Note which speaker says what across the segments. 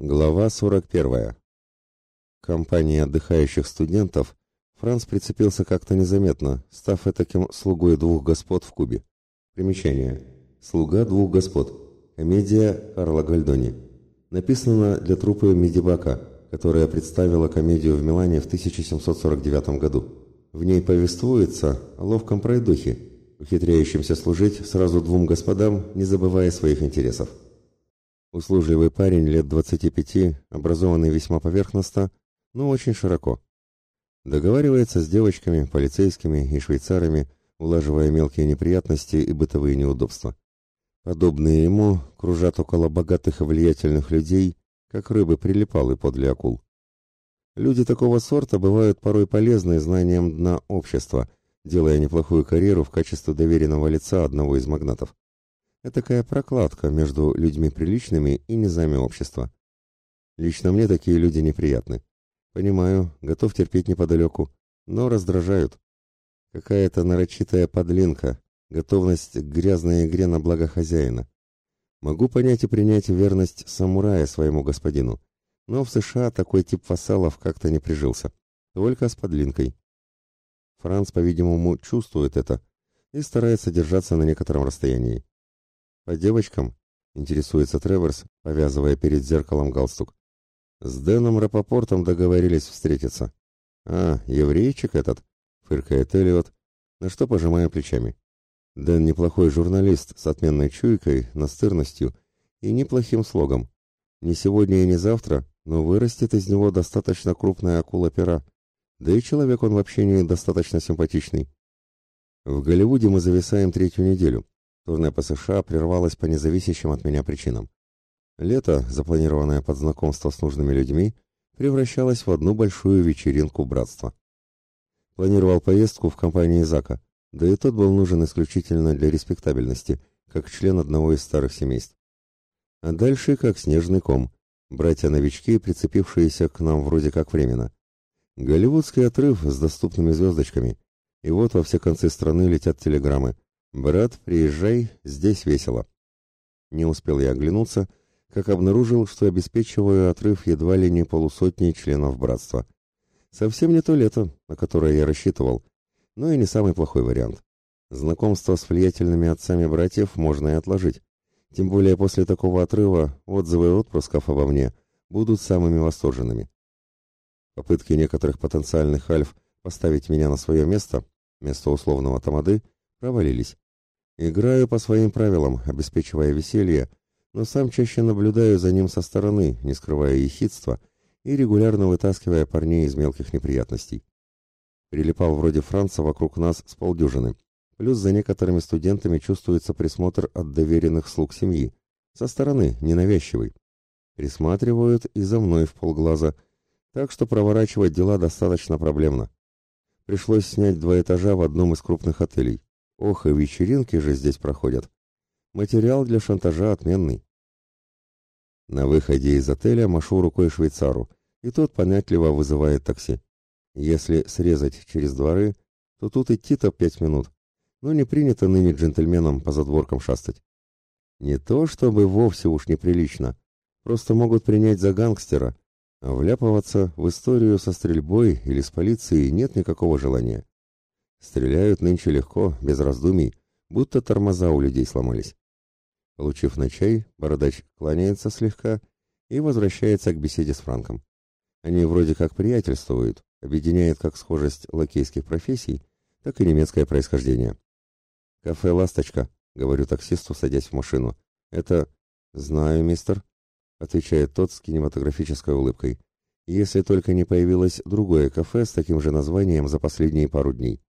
Speaker 1: Глава 41. К компании отдыхающих студентов Франц прицепился как-то незаметно, став таким слугой двух господ в Кубе. Примечание. «Слуга двух господ». Комедия Карла Гальдони. Написана для труппы Медибака, которая представила комедию в Милане в 1749 году. В ней повествуется о ловком пройдохе, ухитряющемся служить сразу двум господам, не забывая своих интересов. Услужливый парень лет 25, образованный весьма поверхностно, но очень широко. Договаривается с девочками, полицейскими и швейцарами, улаживая мелкие неприятности и бытовые неудобства. Подобные ему кружат около богатых и влиятельных людей, как рыбы прилипалы подле акул. Люди такого сорта бывают порой полезны знанием дна общества, делая неплохую карьеру в качестве доверенного лица одного из магнатов. Этакая прокладка между людьми приличными и низами общества. Лично мне такие люди неприятны. Понимаю, готов терпеть неподалеку, но раздражают. Какая-то нарочитая подлинка, готовность к грязной игре на благо хозяина. Могу понять и принять верность самурая своему господину, но в США такой тип вассалов как-то не прижился. Только с подлинкой. Франц, по-видимому, чувствует это и старается держаться на некотором расстоянии. «По девочкам?» — интересуется Треворс, повязывая перед зеркалом галстук. «С Дэном Рапопортом договорились встретиться». «А, еврейчик этот?» — фыркает Эллиот, на что пожимая плечами. Дэн неплохой журналист с отменной чуйкой, настырностью и неплохим слогом. Не сегодня и не завтра, но вырастет из него достаточно крупная акула-пера. Да и человек он вообще не достаточно симпатичный. В Голливуде мы зависаем третью неделю. Турне по США прервалось по независящим от меня причинам. Лето, запланированное под знакомство с нужными людьми, превращалось в одну большую вечеринку братства. Планировал поездку в компании Зака, да и тот был нужен исключительно для респектабельности, как член одного из старых семейств. А дальше как снежный ком. Братья-новички, прицепившиеся к нам вроде как временно. Голливудский отрыв с доступными звездочками. И вот во все концы страны летят телеграммы – «Брат, приезжай, здесь весело». Не успел я оглянуться, как обнаружил, что обеспечиваю отрыв едва ли не полусотни членов братства. Совсем не то лето, на которое я рассчитывал, но и не самый плохой вариант. Знакомство с влиятельными отцами братьев можно и отложить. Тем более после такого отрыва отзывы отпрысков обо мне будут самыми восторженными. Попытки некоторых потенциальных альф поставить меня на свое место, место условного тамады, провалились. Играю по своим правилам, обеспечивая веселье, но сам чаще наблюдаю за ним со стороны, не скрывая ехидства и регулярно вытаскивая парней из мелких неприятностей. Прилипал вроде Франца вокруг нас с полдюжины, плюс за некоторыми студентами чувствуется присмотр от доверенных слуг семьи, со стороны, ненавязчивый. Присматривают и за мной в полглаза, так что проворачивать дела достаточно проблемно. Пришлось снять два этажа в одном из крупных отелей. Ох, и вечеринки же здесь проходят. Материал для шантажа отменный. На выходе из отеля машу рукой швейцару, и тот понятливо вызывает такси. Если срезать через дворы, то тут идти-то пять минут, но не принято ныне джентльменам по задворкам шастать. Не то чтобы вовсе уж неприлично, просто могут принять за гангстера, а вляпываться в историю со стрельбой или с полицией нет никакого желания. Стреляют нынче легко, без раздумий, будто тормоза у людей сломались. Получив на чай, бородач кланяется слегка и возвращается к беседе с Франком. Они вроде как приятельствуют, объединяет как схожесть лакейских профессий, так и немецкое происхождение. «Кафе «Ласточка», — говорю таксисту, садясь в машину. «Это...» «Знаю, мистер», — отвечает тот с кинематографической улыбкой. «Если только не появилось другое кафе с таким же названием за последние пару дней».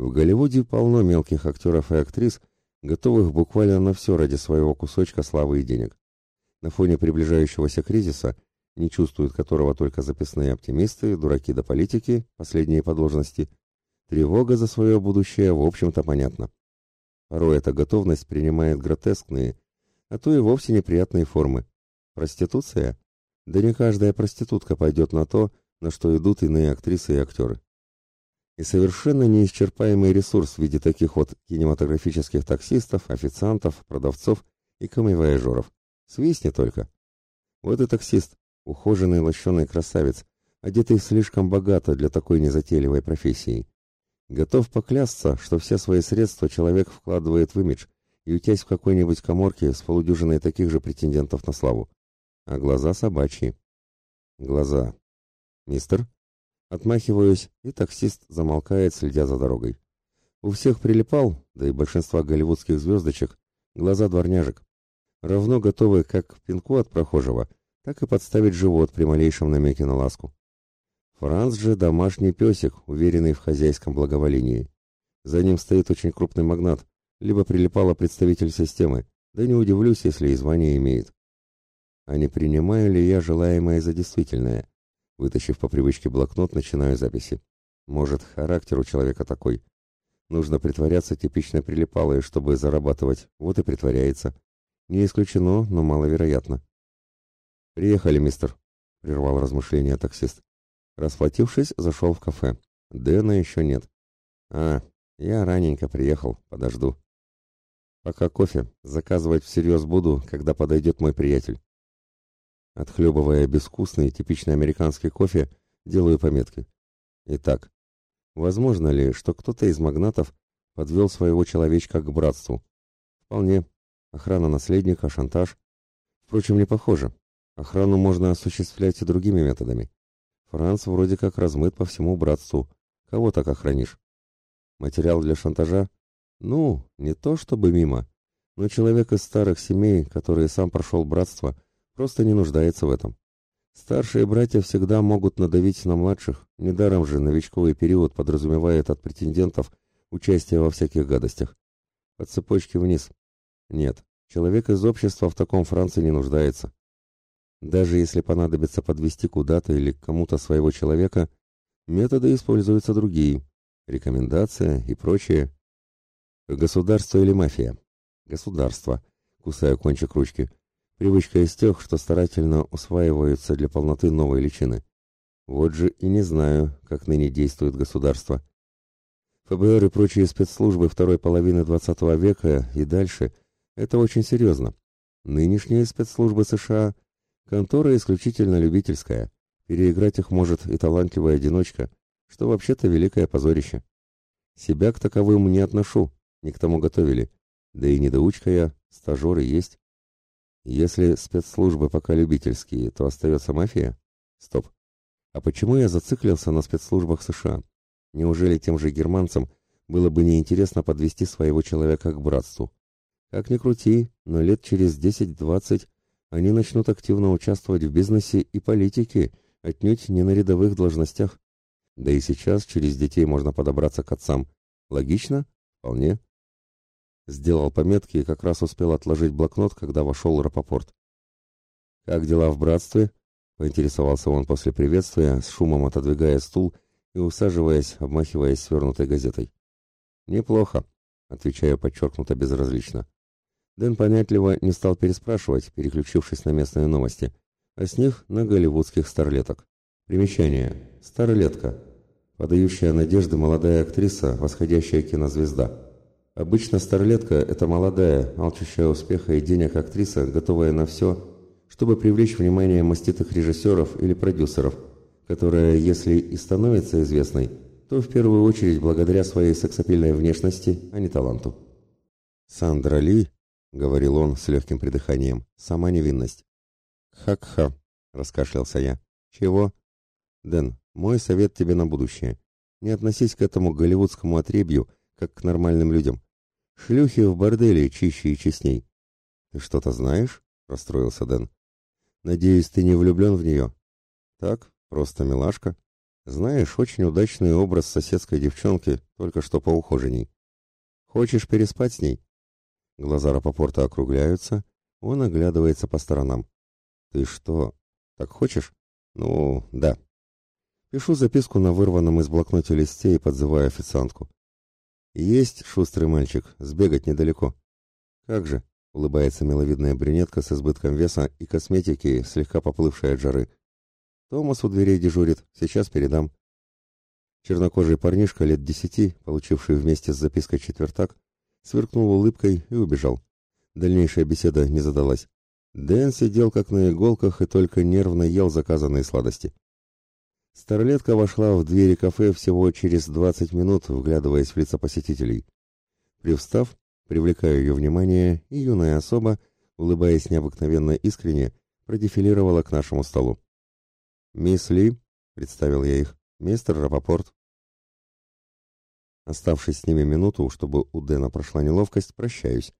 Speaker 1: В Голливуде полно мелких актеров и актрис, готовых буквально на все ради своего кусочка славы и денег. На фоне приближающегося кризиса, не чувствуют которого только записные оптимисты, дураки до политики, последние по должности, тревога за свое будущее в общем-то понятна. Порой эта готовность принимает гротескные, а то и вовсе неприятные формы. Проституция? Да не каждая проститутка пойдет на то, на что идут иные актрисы и актеры и совершенно неисчерпаемый ресурс в виде таких вот кинематографических таксистов, официантов, продавцов и камевояжеров. Свистни только. Вот и таксист, ухоженный лощеный красавец, одетый слишком богато для такой незатейливой профессии. Готов поклясться, что все свои средства человек вкладывает в имидж, ютясь в какой-нибудь коморке с полудюжиной таких же претендентов на славу. А глаза собачьи. Глаза. «Мистер?» Отмахиваюсь, и таксист замолкает, следя за дорогой. У всех прилипал, да и большинства голливудских звездочек, глаза дворняжек. Равно готовы как к пинку от прохожего, так и подставить живот при малейшем намеке на ласку. Франц же домашний песик, уверенный в хозяйском благоволении. За ним стоит очень крупный магнат, либо прилипало представитель системы, да не удивлюсь, если и звание имеет. А не принимаю ли я желаемое за действительное? Вытащив по привычке блокнот, начинаю записи. Может, характер у человека такой. Нужно притворяться типично прилипалой, чтобы зарабатывать. Вот и притворяется. Не исключено, но маловероятно. «Приехали, мистер», — прервал размышления таксист. Расплатившись, зашел в кафе. Дэна еще нет. «А, я раненько приехал, подожду». «Пока кофе. Заказывать всерьез буду, когда подойдет мой приятель». Отхлебывая безвкусный, типичный американский кофе, делаю пометки. Итак, возможно ли, что кто-то из магнатов подвел своего человечка к братству? Вполне. Охрана наследника, шантаж. Впрочем, не похоже. Охрану можно осуществлять и другими методами. Франц вроде как размыт по всему братству. Кого так охранишь? Материал для шантажа? Ну, не то чтобы мимо, но человек из старых семей, который сам прошел братство, просто не нуждается в этом. Старшие братья всегда могут надавить на младших, недаром же новичковый период подразумевает от претендентов участие во всяких гадостях. По цепочке вниз. Нет, человек из общества в таком Франции не нуждается. Даже если понадобится подвести куда-то или кому-то своего человека, методы используются другие. Рекомендация и прочее. Государство или мафия? Государство. Кусая кончик ручки. Привычка из тех, что старательно усваиваются для полноты новой личины. Вот же и не знаю, как ныне действует государство. ФБР и прочие спецслужбы второй половины XX века и дальше – это очень серьезно. Нынешние спецслужбы США – контора исключительно любительская. Переиграть их может и талантливая одиночка, что вообще-то великое позорище. Себя к таковым не отношу, не к тому готовили. Да и недоучка я, стажеры есть. Если спецслужбы пока любительские, то остается мафия? Стоп. А почему я зациклился на спецслужбах США? Неужели тем же германцам было бы неинтересно подвести своего человека к братству? Как ни крути, но лет через 10-20 они начнут активно участвовать в бизнесе и политике, отнюдь не на рядовых должностях. Да и сейчас через детей можно подобраться к отцам. Логично? Вполне. Сделал пометки и как раз успел отложить блокнот, когда вошел Рапопорт. «Как дела в братстве?» — поинтересовался он после приветствия, с шумом отодвигая стул и усаживаясь, обмахиваясь свернутой газетой. «Неплохо», — отвечаю подчеркнуто безразлично. Дэн понятливо не стал переспрашивать, переключившись на местные новости, а с них на голливудских старлеток. Примечание. Старлетка. Подающая надежды молодая актриса, восходящая кинозвезда. Обычно старлетка – это молодая, алчущая успеха и денег актриса, готовая на все, чтобы привлечь внимание маститых режиссеров или продюсеров, которая, если и становится известной, то в первую очередь благодаря своей сексапильной внешности, а не таланту. «Сандра Ли», — говорил он с легким придыханием, — «сама невинность». «Хак-ха», — раскашлялся я. «Чего?» «Дэн, мой совет тебе на будущее. Не относись к этому голливудскому отребью, как к нормальным людям. Шлюхи в борделе чище и честней. Ты что-то знаешь? расстроился Дэн. Надеюсь, ты не влюблен в нее?» Так, просто милашка. Знаешь, очень удачный образ соседской девчонки, только что поухоженней. Хочешь переспать с ней? Глаза Рапопорта округляются, он оглядывается по сторонам. Ты что, так хочешь? Ну, да. Пишу записку на вырванном из блокнота листе и подзываю официантку. «Есть, шустрый мальчик, сбегать недалеко». «Как же?» — улыбается миловидная брюнетка с избытком веса и косметики, слегка поплывшая от жары. «Томас у дверей дежурит, сейчас передам». Чернокожий парнишка лет десяти, получивший вместе с запиской четвертак, сверкнул улыбкой и убежал. Дальнейшая беседа не задалась. Дэн сидел как на иголках и только нервно ел заказанные сладости. Старлетка вошла в двери кафе всего через 20 минут, вглядываясь в лица посетителей. Привстав, привлекая ее внимание, и юная особа, улыбаясь необыкновенно искренне, продефилировала к нашему столу. «Мисс Ли», — представил я их, — «мистер Рапопорт». Оставшись с ними минуту, чтобы у Дэна прошла неловкость, прощаюсь.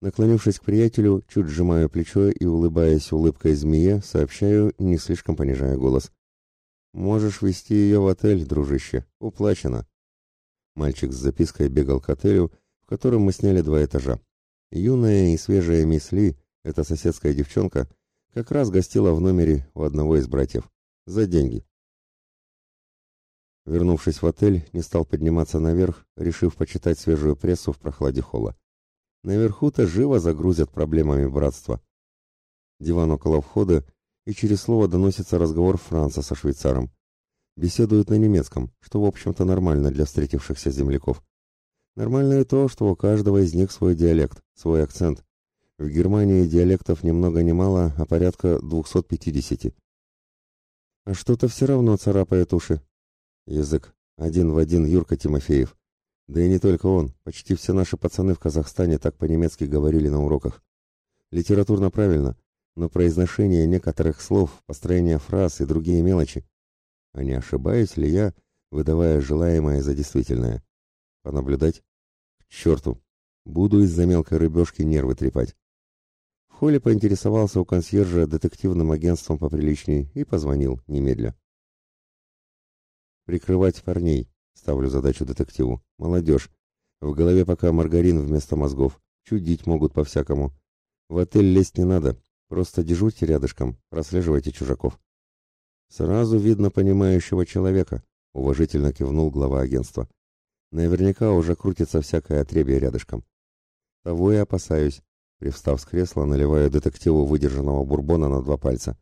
Speaker 1: Наклонившись к приятелю, чуть сжимаю плечо и, улыбаясь улыбкой змея, сообщаю, не слишком понижая голос. «Можешь вести ее в отель, дружище. Уплачено». Мальчик с запиской бегал к отелю, в котором мы сняли два этажа. Юная и свежая мисс Ли, эта соседская девчонка, как раз гостила в номере у одного из братьев. За деньги. Вернувшись в отель, не стал подниматься наверх, решив почитать свежую прессу в прохладе холла. Наверху-то живо загрузят проблемами братства. Диван около входа, и через слово доносится разговор Франца со швейцаром. Беседуют на немецком, что, в общем-то, нормально для встретившихся земляков. Нормально и то, что у каждого из них свой диалект, свой акцент. В Германии диалектов ни много ни мало, а порядка 250. А что-то все равно царапает уши. Язык. Один в один Юрка Тимофеев. Да и не только он, почти все наши пацаны в Казахстане так по-немецки говорили на уроках. Литературно правильно, но произношение некоторых слов, построение фраз и другие мелочи. А не ошибаюсь ли я, выдавая желаемое за действительное? Понаблюдать? К черту! Буду из-за мелкой рыбешки нервы трепать. В холле поинтересовался у консьержа детективным агентством поприличней и позвонил немедля. Прикрывать парней, Ставлю задачу детективу. Молодежь. В голове пока маргарин вместо мозгов. Чудить могут по-всякому. В отель лезть не надо. Просто дежурьте рядышком, прослеживайте чужаков. Сразу видно понимающего человека, уважительно кивнул глава агентства. Наверняка уже крутится всякое отребье рядышком. Того и опасаюсь. Привстав с кресла, наливаю детективу выдержанного бурбона на два пальца.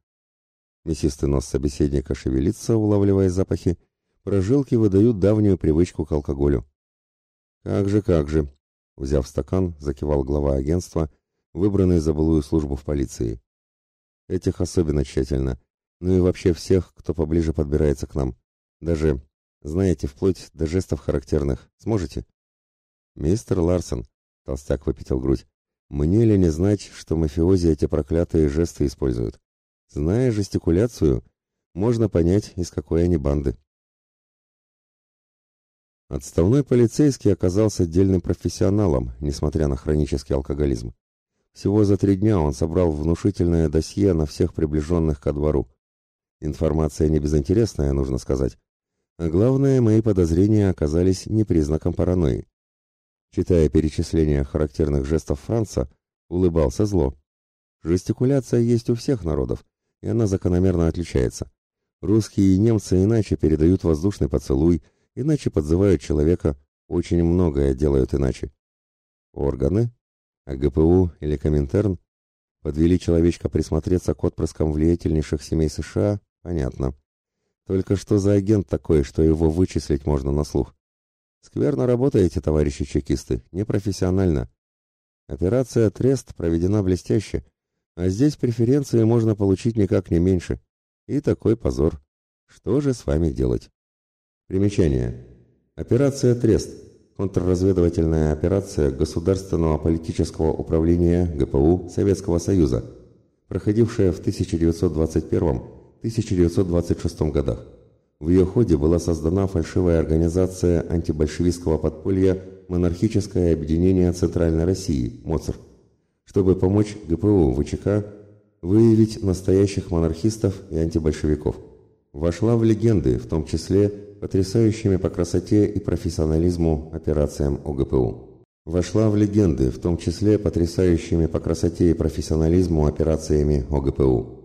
Speaker 1: Мясистый нос собеседника шевелится, улавливая запахи, Прожилки выдают давнюю привычку к алкоголю. «Как же, как же!» Взяв стакан, закивал глава агентства, выбранный за былую службу в полиции. «Этих особенно тщательно. Ну и вообще всех, кто поближе подбирается к нам. Даже, знаете, вплоть до жестов характерных. Сможете?» «Мистер Ларсон», — толстяк выпятил грудь, — «мне ли не знать, что мафиози эти проклятые жесты используют? Зная жестикуляцию, можно понять, из какой они банды». Отставной полицейский оказался дельным профессионалом, несмотря на хронический алкоголизм. Всего за три дня он собрал внушительное досье на всех приближенных ко двору. Информация не безинтересная, нужно сказать. А главное, мои подозрения оказались не признаком паранойи. Читая перечисление характерных жестов Франца, улыбался зло. Жестикуляция есть у всех народов, и она закономерно отличается. Русские и немцы иначе передают воздушный поцелуй, иначе подзывают человека, очень многое делают иначе. Органы, а ГПУ или Коминтерн подвели человечка присмотреться к отпрыскам влиятельнейших семей США, понятно. Только что за агент такой, что его вычислить можно на слух? Скверно работаете, товарищи чекисты, непрофессионально. Операция «Трест» проведена блестяще, а здесь преференции можно получить никак не меньше. И такой позор. Что же с вами делать? Примечание. Операция «Трест» – контрразведывательная операция Государственного политического управления ГПУ Советского Союза, проходившая в 1921-1926 годах. В ее ходе была создана фальшивая организация антибольшевистского подполья «Монархическое объединение Центральной России» МОЦР, чтобы помочь ГПУ ВЧК выявить настоящих монархистов и антибольшевиков. Вошла в легенды, в том числе потрясающими по красоте и профессионализму операциям ОГПУ. Вошла в легенды, в том числе потрясающими по красоте и профессионализму операциями ОГПУ.